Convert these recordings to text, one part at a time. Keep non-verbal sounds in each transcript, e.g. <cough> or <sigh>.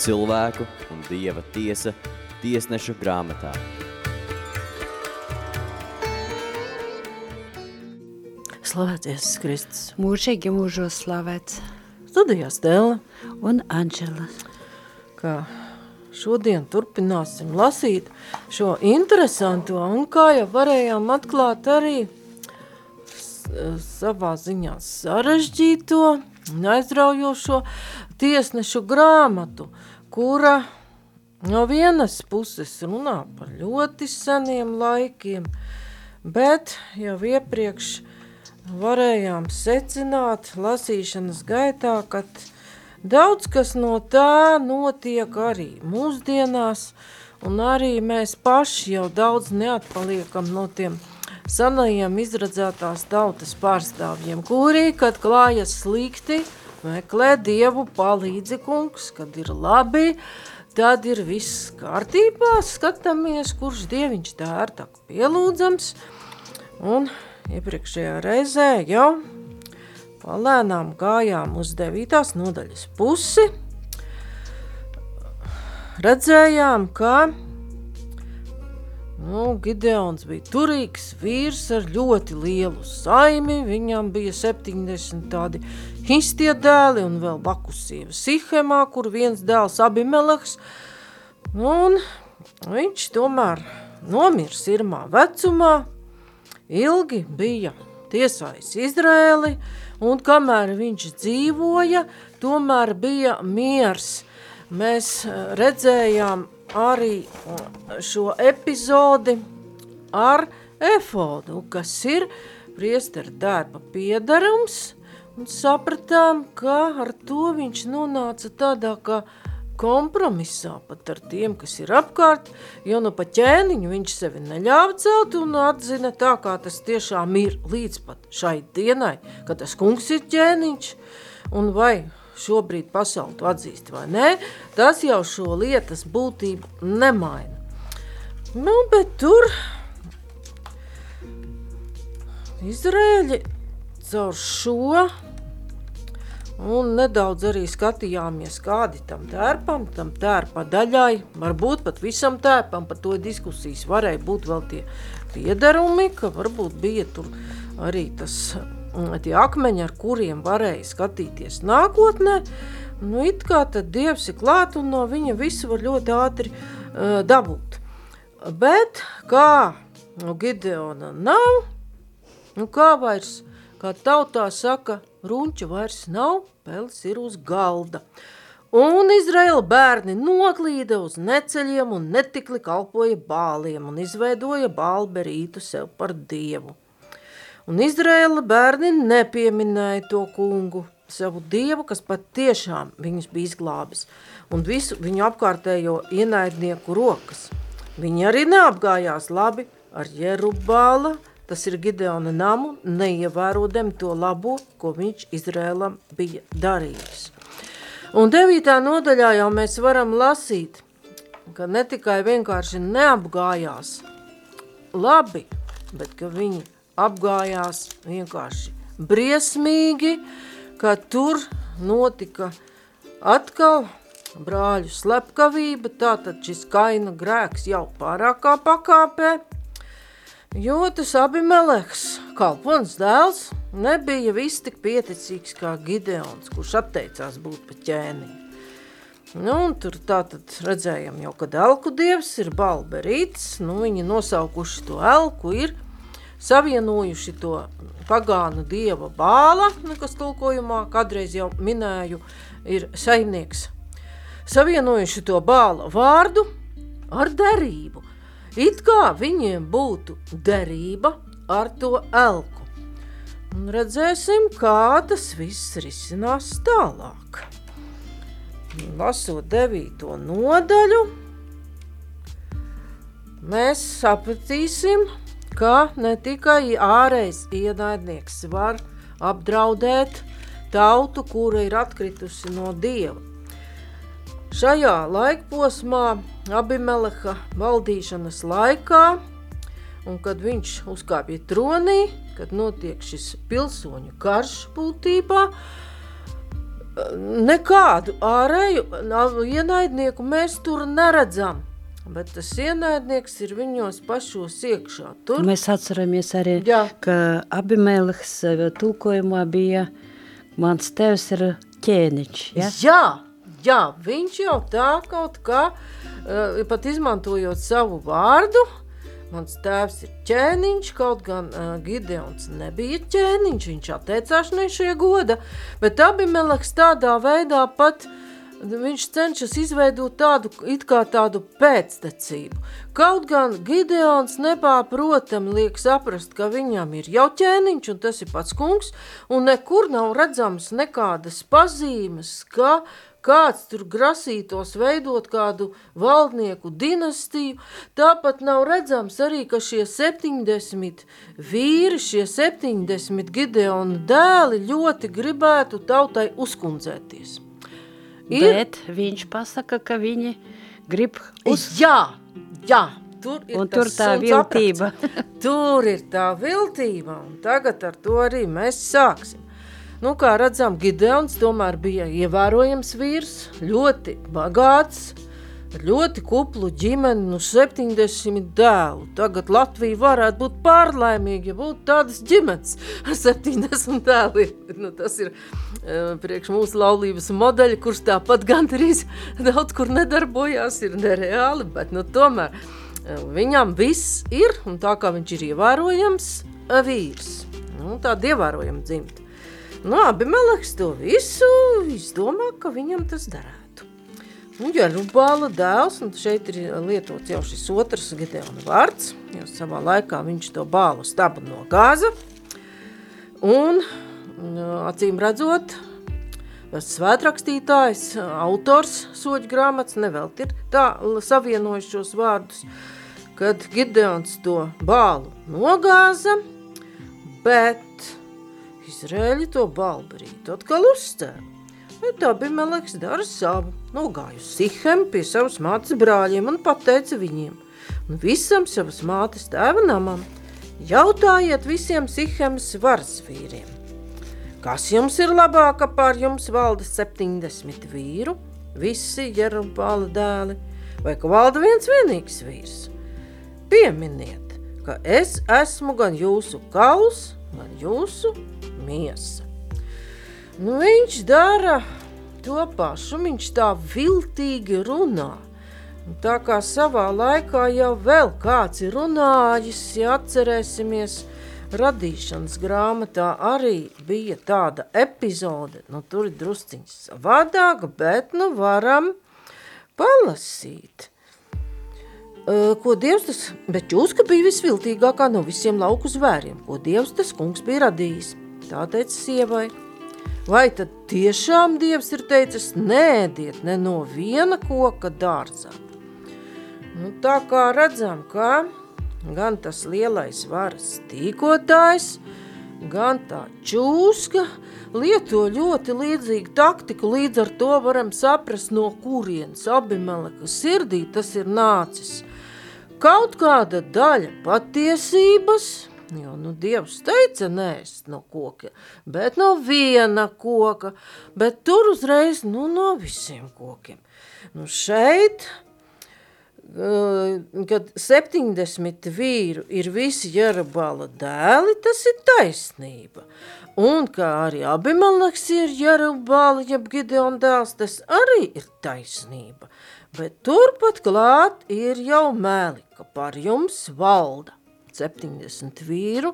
cilvēku un dieva tiesa tiesnešu grāmatā. Slavēts Jēzus Kristus. Mūžīgi mūžos slavēts. Studijā Stela, Un Anģela. ka šodien turpināsim lasīt šo interesanto un kā jau varējām atklāt arī savā ziņā sarežģīto un aizraujošo tiesnešu grāmatu, kura no vienas puses runā par ļoti seniem laikiem, bet jau iepriekš varējām secināt lasīšanas gaitā, ka daudz kas no tā notiek arī mūsdienās, un arī mēs paši jau daudz neatpaliekam no tiem senajiem izradzētās tautas pārstāvjiem, kuri, kad klājas slikti, meklē Dievu palīdzi kungs, kad ir labi, tad ir viss kārtībā, skatāmies, kurš Dieviņš tā ir tā pielūdzams, un iepriekšējā reizē jau palēnām gājām uz devītās nodaļas pusi, redzējām, ka nu, Gideons bija turīgs vīrs ar ļoti lielu saimi, viņam bija 70 tādi histie dēli un vēl blakus sieva Sihemā, kur viens dēls Abimeleks, un viņš tomēr nomir sirmā vecumā, ilgi bija tiesājis Izrēli, un kamēr viņš dzīvoja, tomēr bija miers. Mēs eh, redzējām arī eh, šo epizodi ar efodu, kas ir priestera darba piedarums, un sapratām, ka ar to viņš nonāca tādā kā kompromisā pat ar tiem, kas ir apkārt, jo nu pa ķēniņu viņš sevi neļāva celt un atzina tā, kā tas tiešām ir līdz pat šai dienai, ka tas kungs ir ķēniņš, un vai šobrīd pasauli to atzīst vai nē, tas jau šo lietas būtību nemaina. Nu, bet tur Izrēļi caur šo Un nedaudz arī skatījāmies, kādi tam tērpam, tam tērpa daļai, varbūt pat visam tērpam, par to diskusijas varēja būt vēl tie piedarumi, ka varbūt bija tur arī tas, mm, tie akmeņi, ar kuriem varēja skatīties nākotnē. Nu, it kā tad Dievs ir klāt un no viņa visu var ļoti ātri uh, dabūt. Bet kā no Gideona nav, nu kā vairs, kā tautā saka, runča vairs nav, pelis ir uz galda. Un Izraela bērni noklīda uz neceļiem un netikli kalpoja bāliem un izveidoja bālberītu sev par dievu. Un Izraela bērni nepieminēja to kungu, savu dievu, kas pat tiešām viņus bija izglābis, un visu viņu apkārtējo ienaidnieku rokas. Viņi arī neapgājās labi ar Jerubāla, tas ir Gideona namu, neievērodam to labo, ko viņš Izrēlam bija darījis. Un devītā nodaļā jau mēs varam lasīt, ka ne tikai vienkārši neapgājās labi, bet ka viņi apgājās vienkārši briesmīgi, ka tur notika atkal brāļu slepkavība, tātad šis kaina grēks jau pārākā pakāpē, jo tas Abimeleks, kalpons dēls, nebija viss tik pieticīgs kā Gideons, kurš atteicās būt pa ķēniņu. Nu, un tur tā tad redzējām jau, kad elku dievs ir balberīts, nu, viņi nosaukuši to elku ir savienojuši to pagānu dieva bāla, nu, kas tulkojumā kādreiz jau minēju, ir saimnieks. Savienojuši to bāla vārdu ar derību. It kā viņiem būtu derība ar to elku. Un redzēsim, kā tas viss risinās tālāk. Lasot devīto nodaļu, mēs sapratīsim, ka ne tikai ārējais ienaidnieks var apdraudēt tautu, kura ir atkritusi no dieva. Šajā laikposmā, Abimeleha valdīšanas laikā, un kad viņš uzkāpja tronī, kad notiek šis pilsoņu karš būtībā, nekādu ārēju ienaidnieku mēs tur neredzam. Bet tas ienaidnieks ir viņos pašos iekšā. Tur Mēs atceramies arī, Jā. ka Abimēlis tulkojumā bija mans tevs ir ķēniņš. Ja? Jā, jā, viņš jau tā kaut kā, uh, pat izmantojot savu vārdu, mans tēvs ir ķēniņš, kaut gan uh, Gideons nebija ķēniņš, viņš atteicās no šie goda, bet Abimeleks tādā veidā pat viņš cenšas izveidot tādu, kā tādu pēctecību. Kaut gan Gideons nepārprotam liek saprast, ka viņam ir jau ķēniņš un tas ir pats kungs, un nekur nav redzams nekādas pazīmes, ka kāds tur grasītos veidot kādu valdnieku dinastiju. Tāpat nav redzams arī, ka šie 70 vīri, šie 70 Gideona dēli ļoti gribētu tautai uzkundzēties. Ir- Bet viņš pasaka, ka viņi grib uz... Jā, jā. Tur ir tur tā viltība. Tur ir tā viltība, un tagad ar to arī mēs sāksim. Nu, kā redzam, Gideons tomēr bija ievērojams vīrs, ļoti bagāts, ar ļoti kuplu ģimeni, nu 70 dēlu. Tagad Latvija varētu būt pārlaimīga, ja būtu tādas ģimenes ar 70 dēliem. Nu, tas ir uh, priekš mūsu laulības modeļa, kurš tāpat gandrīz <laughs> daudz kur nedarbojās, ir nereāli, bet nu, tomēr uh, viņam viss ir, un tā kā viņš ir ievērojams uh, vīrs, nu, tāda ievērojama dzimta. Nu, abi Meleks to visu izdomā, ka viņam tas derētu. Nu, ja Rubāla dēls, un šeit ir lietots jau šis otrs Gideona vārds, jo savā laikā viņš to bālu stabu nogāza, un nu, acīm redzot, svētrakstītājs, autors soļu grāmatas nevelt ir tā savienojis šos vārdus, kad Gideons to bālu nogāza, bet Izrēļi to balbrītu atkal uzstēva. Bet Abimeleks dara savu, nogāja uz Sihem pie savas mātes brāļiem un pateica viņiem, un visam savas mātes tēva namam, jautājiet visiem Sihemas varas vīriem, kas jums ir labāka pār jums valda 70 vīru, visi Jerubāla dēli, vai ka valda viens vienīgs vīrs? Pieminiet, ka es esmu gan jūsu kauls, gan jūsu miesa. Nu, viņš dara to pašu, viņš tā viltīgi runā. Un Tā kā savā laikā jau vēl kāds ir runājis, ja atcerēsimies, radīšanas grāmatā arī bija tāda epizode, nu tur ir drusciņš savādāk, bet nu varam palasīt. Ko Dievs tas, bet jūska bija visviltīgākā no visiem lauku zvēriem, ko Dievs tas kungs bija radījis. Tā teica sievai. Vai tad tiešām Dievs ir teicis, nēdiet ne no viena koka dārzā? Nu, tā kā redzam, ka gan tas lielais varas tīkotājs, gan tā čūska lieto ļoti līdzīgu taktiku, līdz ar to varam saprast, no kurienes Abimeleka sirdī tas ir nācis. Kaut kāda daļa patiesības, jo nu Dievs teica nēst no koka, bet no viena koka, bet tur uzreiz nu, no visiem kokiem. Nu šeit Uh, kad 70 vīru ir visi Jerubāla dēli, tas ir taisnība. Un kā arī Abimeleks ir Jerubāla, jeb Gideon dēls, tas arī ir taisnība. Bet turpat klāt ir jau meli, ka par jums valda 70 vīru,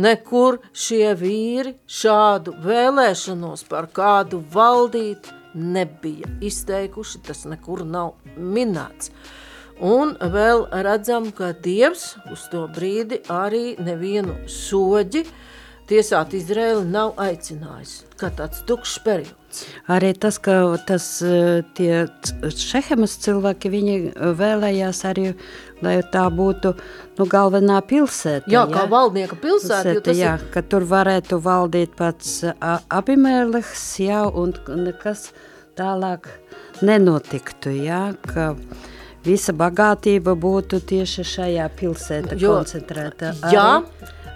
nekur šie vīri šādu vēlēšanos par kādu valdīt nebija izteikuši, tas nekur nav minēts. Un vēl redzam, ka Dievs uz to brīdi arī nevienu soģi tiesāt Izraeli nav aicinājis, kā tāds tukšs periods. Arī tas, ka tas, eh, tie Šehemas cilvēki, viņi vēlējās arī, lai tā būtu nu, galvenā pilsēta. Jā, kā valdnieka pilsēta, Pilsēta, jā, ir ka tur varētu valdīt pats a- Abimeleks, jā, un nekas tālāk nenotiktu, jā, ka visa bagātība būtu tieši šajā pilsēta Jo- koncentrēta. Jā,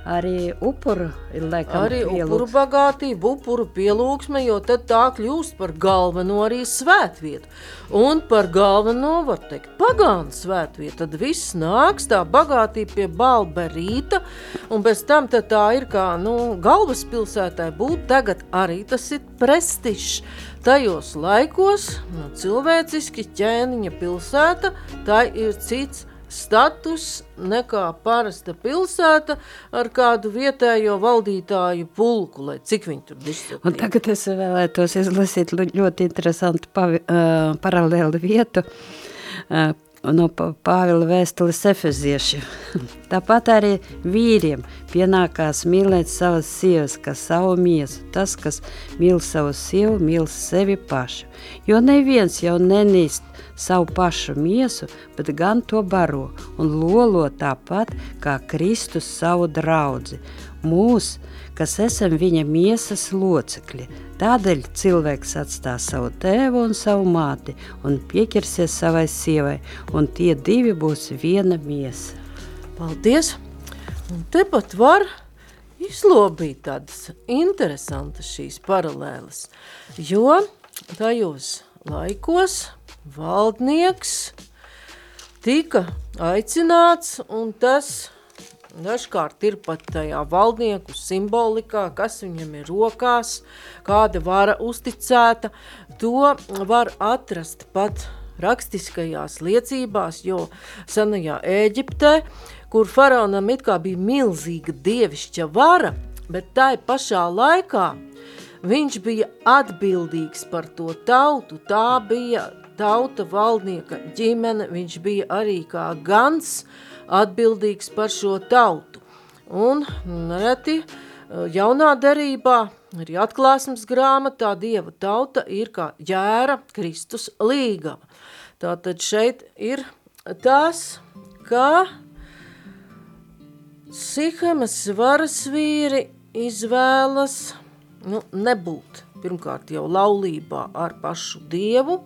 Arī upuru ir laikam Arī pielūgs. upuru bagātība, upuru pielūgsme, jo tad tā kļūst par galveno arī svētvietu. Un par galveno var teikt pagānu svētvietu. Tad viss nāks tā bagātība pie balberīta, un bez tam tā ir kā, nu, galvaspilsētai būt tagad arī tas ir prestižs. Tajos laikos, nu, cilvēciski ķēniņa pilsēta, tā ir cits status nekā parasta pilsēta ar kādu vietējo valdītāju pulku, lai cik viņi tur disciplīna. tagad es vēlētos izlasīt ļoti interesantu pavi, uh, paralēli vietu uh, no Pāvila vēstules efezieši. <laughs> Tāpat arī vīriem pienākās mīlēt savas sievas, kā savu miesu. Tas, kas mīl savu sievu, mīl sevi pašu. Jo neviens jau nenīst savu pašu miesu, bet gan to baro un lolo tāpat kā Kristus savu draudzi. Mūs, kas esam viņa miesas locekļi. Tādēļ cilvēks atstās savu tēvu un savu māti un pieķersies savai sievai, un tie divi būs viena miesa. Paldies! Un tepat var izlobīt tādas interesantas šīs paralēles, jo tajos laikos valdnieks tika aicināts, un tas dažkārt ir pat tajā valdnieku simbolikā, kas viņam ir rokās, kāda vara uzticēta, to var atrast pat rakstiskajās liecībās, jo senajā Ēģiptē, kur faraonam it kā bija milzīga dievišķa vara, bet tai pašā laikā viņš bija atbildīgs par to tautu, tā bija tauta valdnieka ģimene, viņš bija arī kā gans atbildīgs par šo tautu. Un reti jaunā derībā, arī atklāsmes grāmatā, dieva tauta ir kā ģēra Kristus līgava. Tātad šeit ir tas, ka Sihemas varas vīri izvēlas nu, nebūt pirmkārt jau laulībā ar pašu dievu,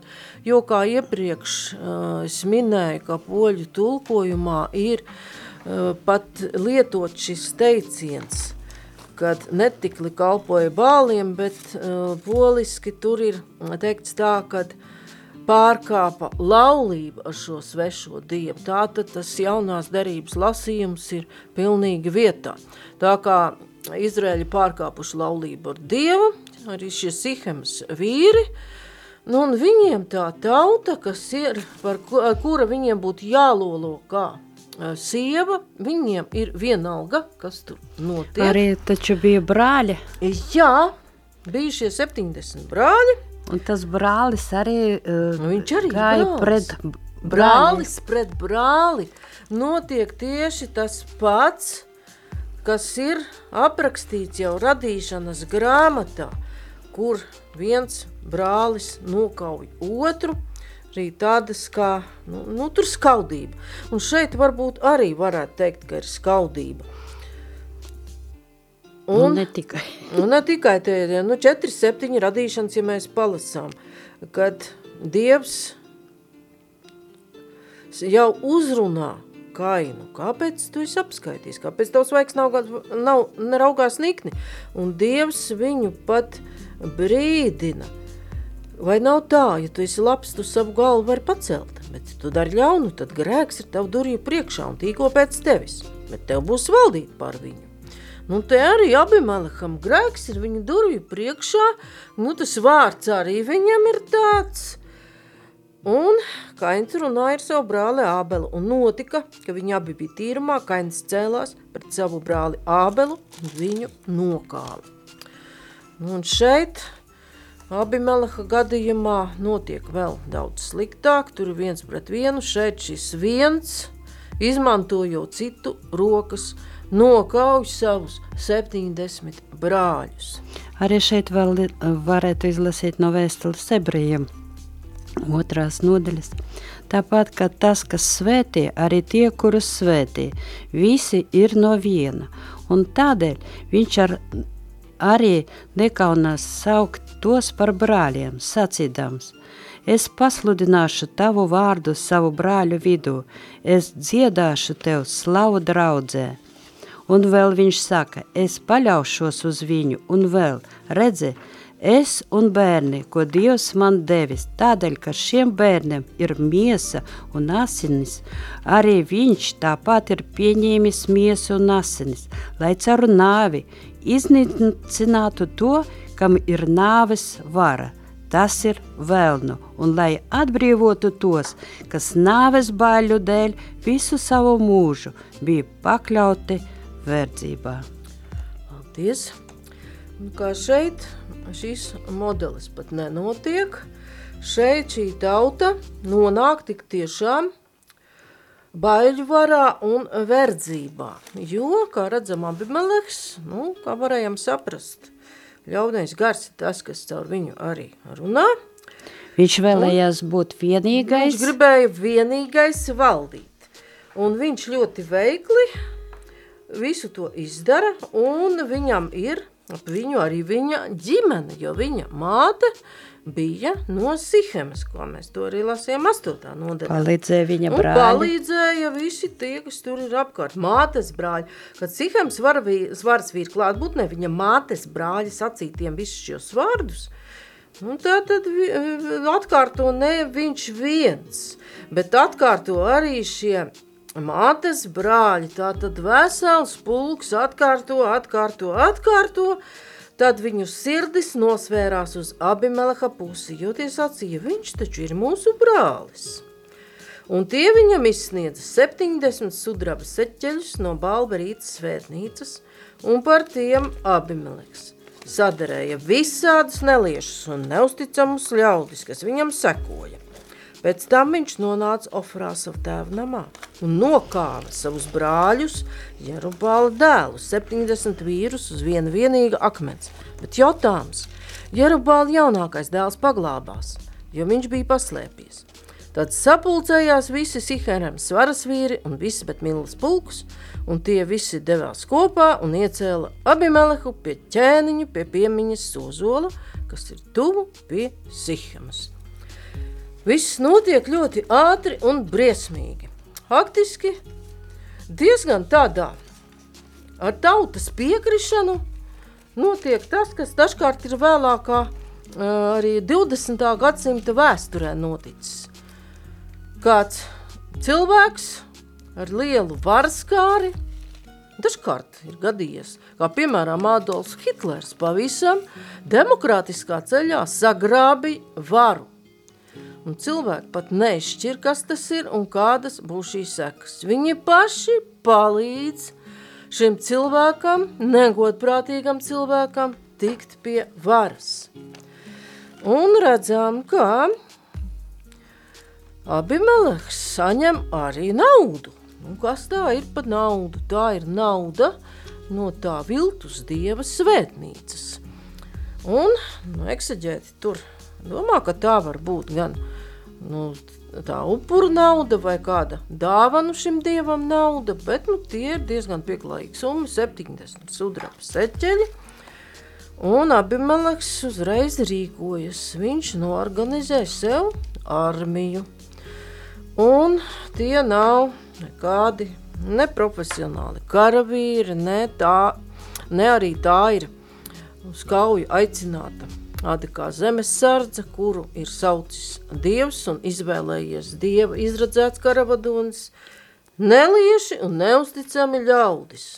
jo kā iepriekš uh, es minēju, ka poļu tulkojumā ir uh, pat lietot šis teiciens, kad netikli kalpoja bāliem, bet uh, poliski tur ir teikts tā, kad pārkāpa laulību ar šo svešo dievu. Tātad tas jaunās derības lasījums ir pilnīgi vietā. Tā kā Izraēļi pārkāpuši laulību ar dievu, arī šie Sihemas vīri, nu un viņiem tā tauta, kas ir, par ku- kura viņiem būtu jālolo kā eh, sieva, viņiem ir vienalga, kas tur notiek. Arī taču bija brāļi, Jā, bija šie 70 brāļi, un tas brālis arī uh, viņš arī gāja brālis. pret b- brālis pret brāli. Notiek tieši tas pats, kas ir aprakstīts jau radīšanas grāmatā, kur viens brālis nokauj otru, arī tādas kā, nu, nu tur skaudība. Un šeit varbūt arī varētu teikt, ka ir skaudība. Un Un, ne tikai. Un <laughs> ne tikai tie ir nu, 4, 7 radīšanas, ja mēs palasām, kad Dievs jau uzrunā kainu. Kāpēc tu esi apskaitījis? Kāpēc tavs vaigs nav, nav neraugās nikni? Un Dievs viņu pat brīdina. Vai nav tā, ja tu esi labs, tu savu galvu vari pacelt, bet ja tu dari ļaunu, tad grēks ir tavu durvju priekšā un tīko pēc tevis, bet tev būs valdīt par viņu. Nu, te arī Abimelekam grēks ir viņa durvju priekšā, nu, tas vārds arī viņam ir tāds. Un Kains runāja ar savu brāli Ābelu, un notika, ka viņi abi bija tīrumā, Kains cēlās pret savu brāli Ābelu un viņu nokāva. Un šeit Abimeleha gadījumā notiek vēl daudz sliktāk, tur ir viens pret vienu, šeit šis viens, izmantojot citu rokas, nokauj savus 70 brāļus. Arī šeit vēl li- varētu izlasīt no vēstules ebrejiem otrās nodaļas. Tāpat kā tas, kas svētī, arī tie, kurus svētī, visi ir no viena. Un tādēļ viņš ar, arī nekaunās saukt tos par brāļiem, sacīdams, es pasludināšu tavu vārdu savu brāļu vidū, es dziedāšu tev slavu draudzē. Un vēl viņš saka, es paļaušos uz viņu, un vēl, redzi, es un bērni, ko Dievs man devis, tādēļ, ka šiem bērniem ir miesa un asinis, arī viņš tāpat ir pieņēmis miesu un asinis, lai caur nāvi iznīcinātu to, kam ir nāves vara, tas ir vēlnu, un lai atbrīvotu tos, kas nāves baļu dēļ visu savu mūžu bija pakļauti verdzībā. Paldies! Un kā šeit šis modelis pat nenotiek, šeit šī tauta nonāk tik tiešām baiļu varā un verdzībā, jo, kā redzam, Abimeleks, nu, kā varējām saprast, ļaunais gars ir tas, kas caur viņu arī runā. Viņš vēlējās būt vienīgais. Viņš gribēja vienīgais valdīt. Un viņš ļoti veikli visu to izdara, un viņam ir ap viņu arī viņa ģimene, jo viņa māte bija no Sihemes, ko mēs to arī lasījām 8. nodaļā. Palīdzēja viņa Un brāļi. palīdzēja visi tie, kas tur ir apkārt. Mātes brāļi, kad Sihems var, svars vīr klātbūtnē, viņa mātes brāļi sacītiem visus šos vārdus, Nu, tā tad atkārto ne viņš viens, bet atkārto arī šie mātes brāļi. Tā tad vesels pulks atkārto, atkārto, atkārto. Tad viņu sirdis nosvērās uz Abimeleha pusi, jo tie sacīja, viņš taču ir mūsu brālis. Un tie viņam izsniedza 70 sudraba seķeļus no Balberītas svētnīcas, un par tiem Abimeleks sadarēja visādus neliešus un neusticamus ļaudis, kas viņam sekoja. Pēc tam viņš nonāca Ofrā savu tēvu namā un nokāva savus brāļus, Jerubāla dēlus, 70 vīrus uz vienu vienīgu akmens. Bet jautājums, Jerubāla jaunākais dēls paglābās, jo viņš bija paslēpies. Tad sapulcējās visi Siherems svaras vīri un visi bet Millas pulkus, un tie visi devās kopā un iecēla Abimelehu pie ķēniņu pie piemiņas Sozola, kas ir tuvu pie Sihemas. Viss notiek ļoti ātri un briesmīgi. Faktiski diezgan tādā ar tautas piekrišanu notiek tas, kas dažkārt ir vēlākā arī 20. gadsimta vēsturē noticis. Kāds cilvēks ar lielu varaskāri dažkārt ir gadījies, kā piemēram Adolfs Hitlers pavisam demokrātiskā ceļā sagrābīja varu. Un cilvēki pat neizšķir, kas tas ir un kādas būs šīs sekas. Viņi paši palīdz šim cilvēkam, negodprātīgam cilvēkam, tikt pie varas. Un redzam, ka Abimeleks saņem arī naudu. Nu, kas tā ir par naudu? Tā ir nauda no tā viltus dieva svētnīcas. Un nu, eksaģēti tur domā, ka tā var būt gan nu, tā upuru nauda vai kāda dāvanu šim dievam nauda, bet nu, tie ir diezgan pieklājīgi summa, 70 sudraba seķeļi. Un Abimeleks uzreiz rīkojas. Viņš norganizē sev armiju. Un tie nav nekādi neprofesionāli karavīri, ne, tā, ne arī tā ir uz kauju aicināta tāda kā zemes sardze, kuru ir saucis dievs un izvēlējies dieva izradzēts karavadonis, nelieši un neusticami ļaudis.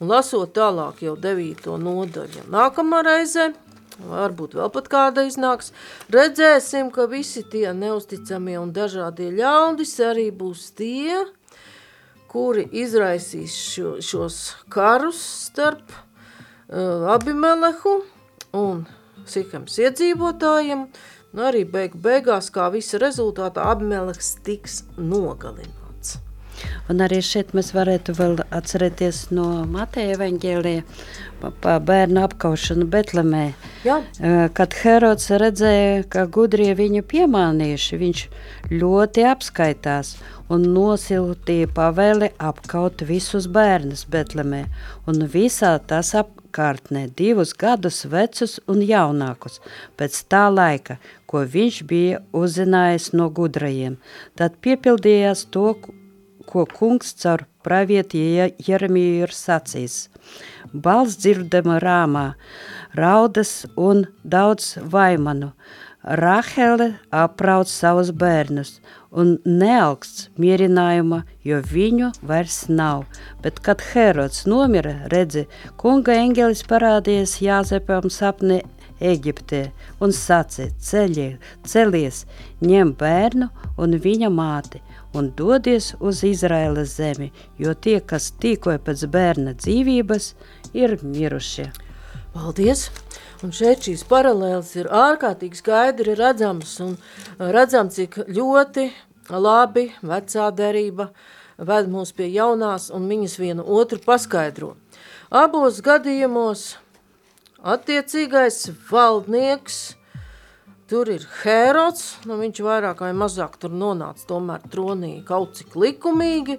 Un lasot tālāk jau devīto nodaļu nākamā reize, varbūt vēl pat kāda iznāks, redzēsim, ka visi tie neusticamie un dažādie ļaudis arī būs tie, kuri izraisīs šo, šos karus starp uh, Abimelehu un Sikams iedzīvotājiem, un arī beig, beigās, kā visa rezultātā, Abimeleks tiks nogalināts. Un arī šeit mēs varētu vēl atcerēties no Mateja evaņģēlija pa, pa bērnu apkaušanu Betlemē. Jā. Kad Herods redzēja, ka gudrie viņu piemānījuši, viņš ļoti apskaitās un nosiltīja pavēli apkaut visus bērnus Betlemē un visā tas apkārtnē divus gadus vecus un jaunākus pēc tā laika, ko viņš bija uzzinājis no gudrajiem. Tad piepildījās to, ko kungs caur pravieti Jeremiju ir sacījis. Balsts dzirdama rāmā, raudas un daudz vaimanu. Rahele aprauc savus bērnus un neaugsts mierinājuma, jo viņu vairs nav. Bet, kad Herods nomira, redzi, kunga eņģelis parādījies Jāzepam sapni Eģiptē un sacīja: ceļie, celies, ņem bērnu un viņa māti un dodies uz Izraēlas zemi, jo tie, kas tīkoja pēc bērna dzīvības, ir mirušie. Paldies! Un šeit šīs paralēles ir ārkārtīgi skaidri redzamas un redzam, cik ļoti labi vecā derība ved mūs pie jaunās un viņas vienu otru paskaidro. Abos gadījumos attiecīgais valdnieks, tur ir Hērods, nu viņš vairāk vai mazāk tur nonāca tomēr tronī kaut cik likumīgi,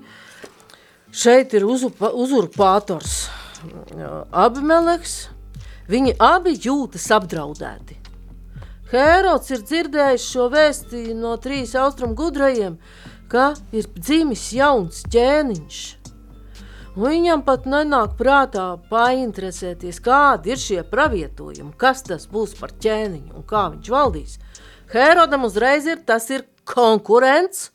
šeit ir uzupa, uzurpātors Abimeleks, viņi abi jūtas apdraudēti. Hērods ir dzirdējis šo vēsti no trīs austrumu gudrajiem, ka ir dzimis jauns ķēniņš. Viņam pat nenāk prātā painteresēties, kādi ir šie pravietojumi, kas tas būs par ķēniņu un kā viņš valdīs. Hērodam uzreiz ir tas ir konkurents,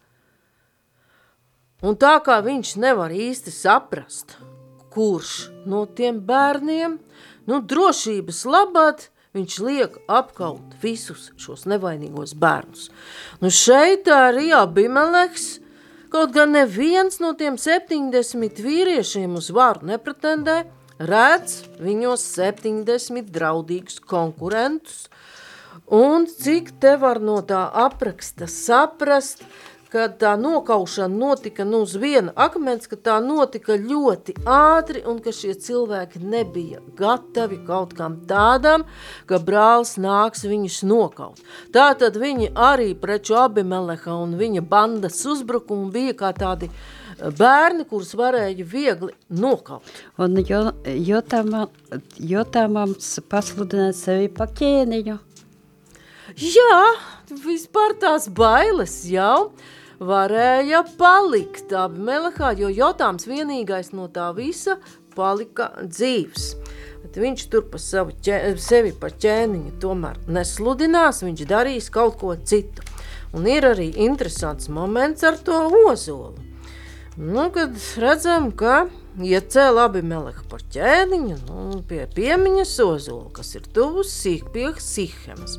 un tā kā viņš nevar īsti saprast, kurš no tiem bērniem, nu drošības labad viņš liek apkaut visus šos nevainīgos bērnus. Nu šeit arī Abimeleks, kaut gan neviens no tiem 70 vīriešiem uz varu nepretendē, redz viņos 70 draudīgus konkurentus, un cik te var no tā apraksta saprast, kad tā nokaušana notika nu uz viena akmens, ka tā notika ļoti ātri un ka šie cilvēki nebija gatavi kaut kam tādam, ka brālis nāks viņus nokaut. Tātad viņi arī preču Abimeleha un viņa bandas uzbrukumu bija kā tādi eh, bērni, kurus varēja viegli nokaut. Un Jotamams pasludināja sevi pa ķēniņu. Jā, vispār tās bailes jau varēja palikt Abimelekā, jo Jotāms vienīgais no tā visa palika dzīvs. Bet viņš tur pa savu ķē, sevi par ķēniņu tomēr nesludinās, viņš darīs kaut ko citu. Un ir arī interesants moments ar to ozolu. Nu, kad redzam, ka iecēla Abimeleha par ķēniņu nu, pie piemiņas ozolu, kas ir tuvus sīk pie Sihemas.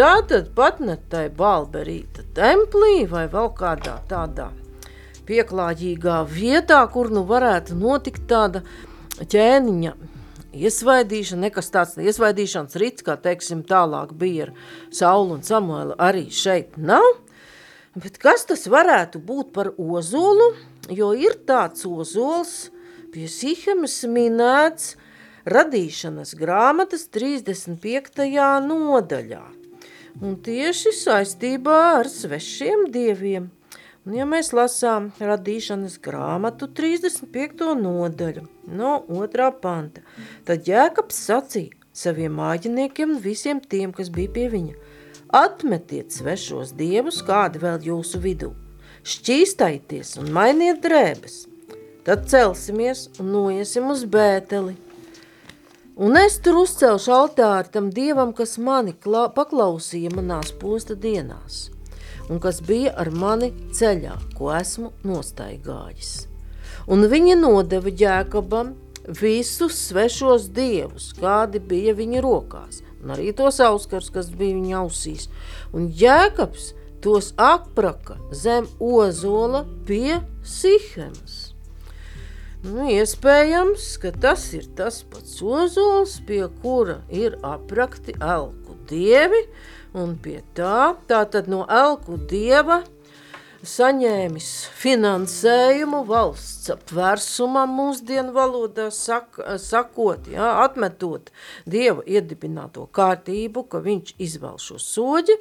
Tā tad pat ne tai Balberīta templī vai vēl kādā tādā pieklājīgā vietā, kur nu varētu notikt tāda ķēniņa iesvaidīšana, nekas tāds iesvaidīšanas rits, kā teiksim tālāk bija ar Saulu un Samuelu, arī šeit nav. Bet kas tas varētu būt par ozolu, jo ir tāds ozols pie Sihemes minēts radīšanas grāmatas 35. nodaļā un tieši saistībā ar svešiem dieviem. Un, ja mēs lasām radīšanas grāmatu 35. nodaļu no otrā panta, tad Jēkabs sacīja saviem mājiniekiem un visiem tiem, kas bija pie viņa, atmetiet svešos dievus, kādi vēl jūsu vidū, šķīstaities un mainiet drēbes, tad celsimies un noiesim uz bēteli – Un es tur uzcelšu altāri tam dievam, kas mani paklausīja manās posta dienās, un kas bija ar mani ceļā, ko esmu nostaigājis. Un viņa nodeva ģēkabam visus svešos dievus, kādi bija viņa rokās, un arī tos auskars, kas bija viņa ausīs. Un ģēkabs tos apraka zem ozola pie Sihemas. Nu, iespējams, ka tas ir tas pats ozols, pie kura ir aprakti elku dievi, un pie tā, tātad no elku dieva saņēmis finansējumu valsts apvērsumam mūsdienu valodā sak, sakot, jā, atmetot dieva iedibināto kārtību, ka viņš izvēl šo soģi,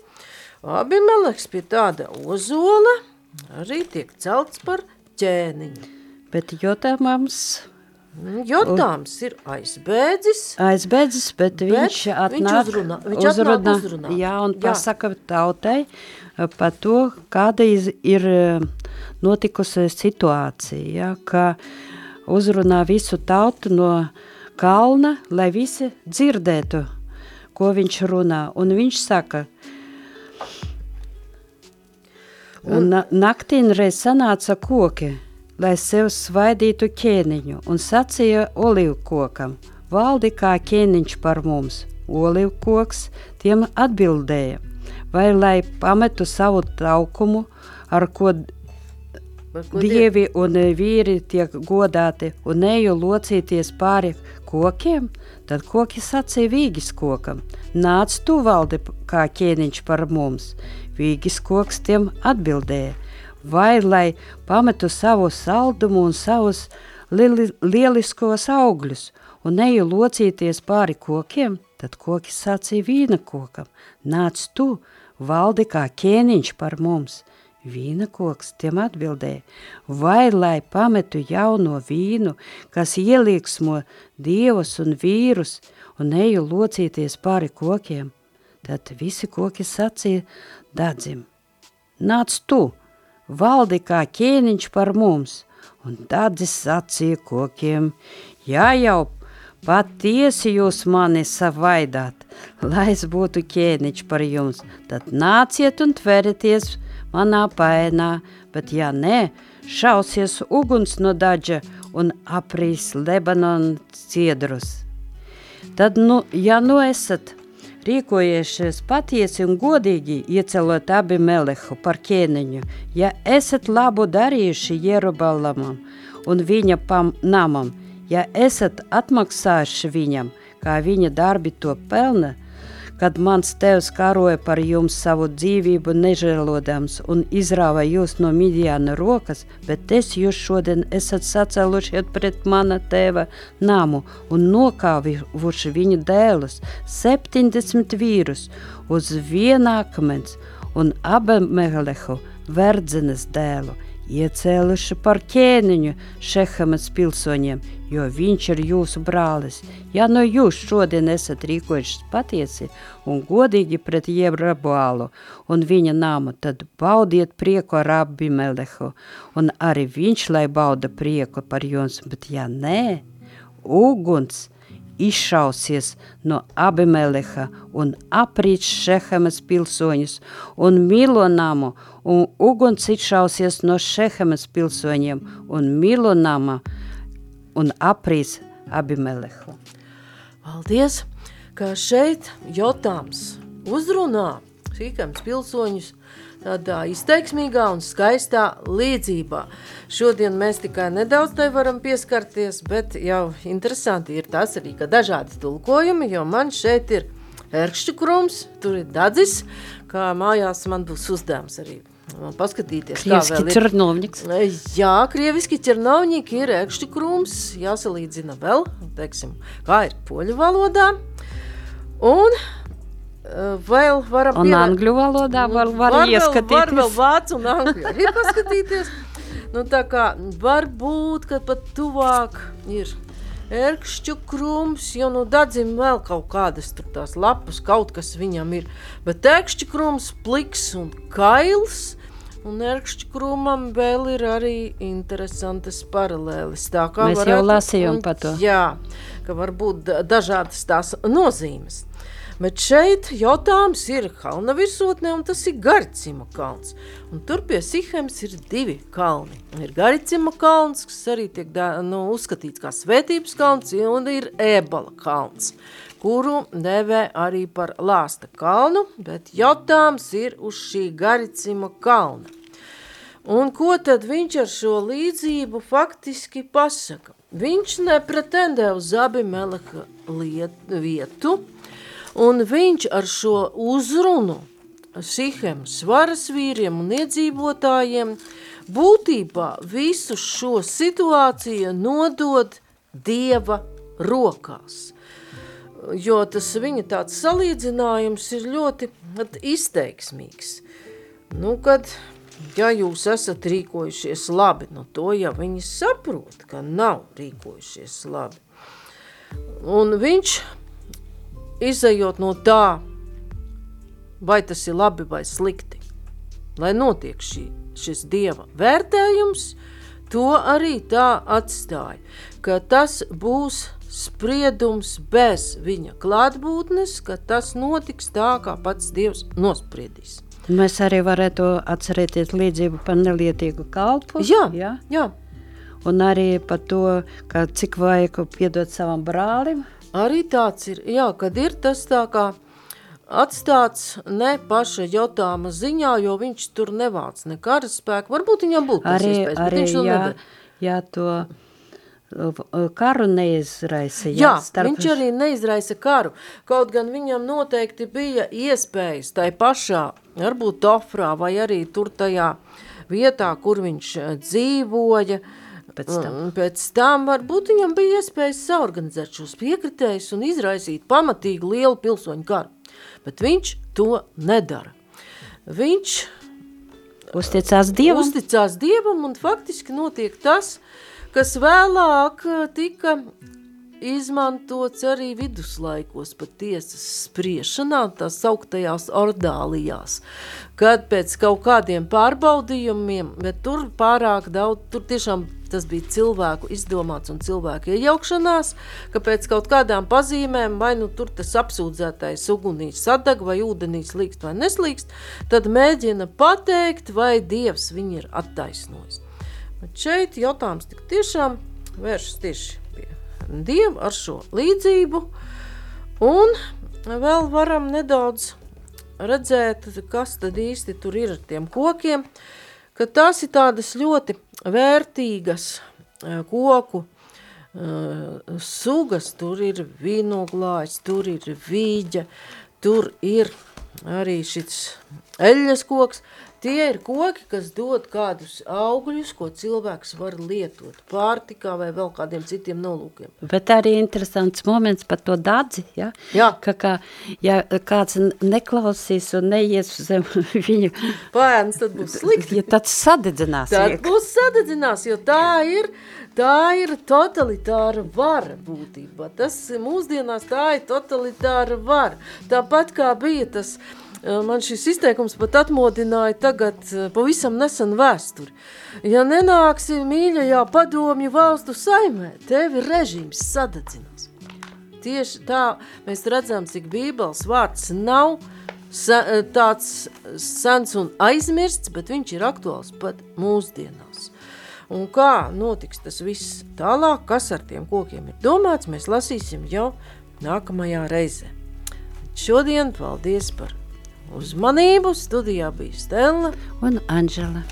Abimeleks pie tāda ozola arī tiek celts par ķēniņu. Bet Jotāmams mm, Jotāms ir aizbēdzis. Aizbēdzis, bet, bet viņš atnāk, viņš uzrunā, viņš uzrunā, uzrunā. Jā, un pasaka jā. tautai eh, par to, kāda ir eh, notikusi situācija, ja, ka uzrunā visu tautu no kalna, lai visi dzirdētu, ko viņš runā. Un viņš saka, un naktīn reiz sanāca koki, lai sev svaidītu ķēniņu, un sacīja olivkokam, valdi kā ķēniņš par mums. Olivkoks tiem atbildēja, vai lai pametu savu traukumu, ar ko dievi un vīri tiek godāti, un eju locīties pāri kokiem, tad koki sacīja vīgis kokam, nāc tu valdi kā ķēniņš par mums. Vīgis koks tiem atbildēja, vai lai pametu savu saldumu un savus li lieliskos augļus, un eju locīties pāri kokiem, tad koki sacīja vīna kokam, nāc tu, valdi kā ķēniņš par mums. Vīna koks tiem atbildēja, vai lai pametu jauno vīnu, kas ieliksmo dievus un vīrus, un eju locīties pāri kokiem. Tad visi koki sacīja dadzim, nāc tu, valdi kā ķēniņš par mums, un dadzis sacīja kokiem, jā jau Patiesi jūs mani savaidāt, lai es būtu ķēniņš par jums, tad nāciet un tverieties manā paēnā, bet ja nē, šausies uguns no daģa un aprīs Lebanon ciedrus. Tad, nu, ja nu esat rīkojušies patiesi un godīgi iecelot abi Melehu par ķēniņu, ja esat labu darījuši Jerubalamam un viņa pam namam, ja esat atmaksājuši viņam, kā viņa darbi to pelna, kad mans tevs karoja par jums savu dzīvību nežēlodams un izrāva jūs no Midjāna rokas, bet es jūs šodien esat sacēlušiet pret mana tēva namu un nokāvuši viņu dēlus, 70 vīrus, uz vienā akmens un Abemelehu verdzenes dēlu, iecēluši par ķēniņu Šehamas pilsoņiem, jo viņš ir jūsu brālis. Ja no jūs šodien esat rīkojušies patiesi un godīgi pret Jebraboālu un viņa nāmu, tad baudiet prieku ar Abimelehu, un arī viņš lai bauda prieku par jums, bet ja nē, uguns – izšausies no Abimeleha un aprīč Šehemes pilsoņus un Milonamu, un uguns izšausies no Šehemes pilsoņiem un Milonama un aprīs Abimelehu. Paldies, ka šeit Jotāms uzrunā Šīkams pilsoņus tādā izteiksmīgā un skaistā līdzībā. Šodien mēs tikai nedaudz tai varam pieskarties, bet jau interesanti ir tas arī, ka dažādi tulkojumi, jo man šeit ir ērkšķu krums, tur ir dadzis, kā mājās man būs uzdevums arī paskatīties, krieviski kā vēl ir. Černovņiks. Jā, krieviski černovņiki ir ērkšķu krums, jāsalīdzina vēl, teiksim, kā ir poļu valodā. Un vēl varam un pievērst. angļu valodā var, var, var ieskatīties. Var vēl vācu un angļu arī paskatīties. nu, tā kā varbūt, ka pat tuvāk ir ērkšķu krums, jo nu dadzim vēl kaut kādas tur tās lapas, kaut kas viņam ir. Bet ērkšķu krums pliks un kails, un ērkšķu krumam vēl ir arī interesantas paralēlis. Tā kā Mēs varētu, jau lasījām par to. Jā, ka var būt dažādas tās nozīmes. Bet šeit jautājums ir kalna virsotnē, un tas ir Garicima kalns. Un tur pie Sihems ir divi kalni. Ir Garicima kalns, kas arī tiek nu, uzskatīts kā svētības kalns, un ir Ēbala kalns, kuru devē arī par lāsta kalnu, bet jautājums ir uz šī Garicima kalna. Un ko tad viņš ar šo līdzību faktiski pasaka? Viņš nepretendē uz Abimeleha vietu, Un viņš ar šo uzrunu Sihem svaras vīriem un iedzīvotājiem būtībā visu šo situāciju nodod Dieva rokās. Jo tas viņa tāds salīdzinājums ir ļoti izteiksmīgs. Nu, kad, ja jūs esat rīkojušies labi, nu to jau viņi saprot, ka nav rīkojušies labi. Un viņš izējot no tā, vai tas ir labi vai slikti. lai notiek šī, šis dieva vērtējums, to arī tā atstāja, ka tas būs spriedums bez viņa klātbūtnes, ka tas notiks tā, kā pats dievs nospriedīs. Mēs arī varētu atcerēties līdzību par nelietīgu kalpu. Jā, jā. jā. Un arī par to, cik vajag piedot savam brālim. Arī tāds ir, jā, kad ir tas tā kā atstāts ne paša jautājuma ziņā, jo viņš tur nevāc ne karaspēku. Varbūt viņam būtu Arī, iespējas, bet arī viņš to jā, nedara. jā, to uh, karu neizraisa. Jā, starp- viņš arī neizraisa karu. Kaut gan viņam noteikti bija iespējas tai pašā, varbūt Tofrā vai arī tur tajā vietā, kur viņš eh, dzīvoja. Pēc tam. Un Pēc tam varbūt viņam bija iespējas saorganizēt šos piekritējus un izraisīt pamatīgu lielu pilsoņu karu. Bet viņš to nedara. Viņš Uzticās Dievam. uzticās Dievam un faktiski notiek tas, kas vēlāk eh, tika izmantots arī viduslaikos pat tiesas spriešanā, tās sauktajās ordālijās, kad pēc kaut kādiem pārbaudījumiem, bet tur pārāk daudz, tur tiešām tas bija cilvēku izdomāts un cilvēku iejaukšanās, ka pēc kaut kādām pazīmēm, vai nu tur tas apsūdzētais ugunī sadag, vai ūdenī slīkst vai neslīkst, tad mēģina pateikt, vai Dievs viņu ir attaisnojis. Bet šeit jautājums tik tiešām vēršas tieši pie Dieva ar šo līdzību, un vēl varam nedaudz redzēt, kas tad īsti tur ir ar tiem kokiem, ka tās ir tādas ļoti vērtīgas eh, koku eh, sugas, tur ir vīnoglājs, tur ir vīģa, tur ir arī šis eļas koks. Tie ir koki, kas dod kādus augļus, ko cilvēks var lietot pārtikā vai vēl kādiem citiem nolūkiem. Bet arī interesants moments par to dadzi, ja? Jā. Ka, kā, ja kāds neklausīs un neies zem <laughs> viņu, Pēns tad būs slikti. ja tad sadedzinās. Tad iek. būs sadedzinās, jo tā ir, tā ir totalitāra vara būtībā. Tas mūsdienās tā ir totalitāra vara. Tāpat kā bija tas, man šis izteikums pat atmodināja tagad eh, pavisam nesen vēsturi. Ja nenāksi mīļajā padomju valstu saimē, tevi režīms sadedzinās. Tieši tā mēs redzam, cik bībeles vārds nav sa, tāds sens un aizmirsts, bet viņš ir aktuāls pat mūsdienās. Un kā notiks tas viss tālāk, kas ar tiem kokiem ir domāts, mēs lasīsim jau nākamajā reizē. Šodien paldies par uzmanību, studijā bija Stella. Un Anžela.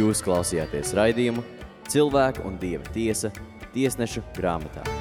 Jūs klausījāties raidījumu Cilvēku un Dieva tiesa tiesnešu grāmatā.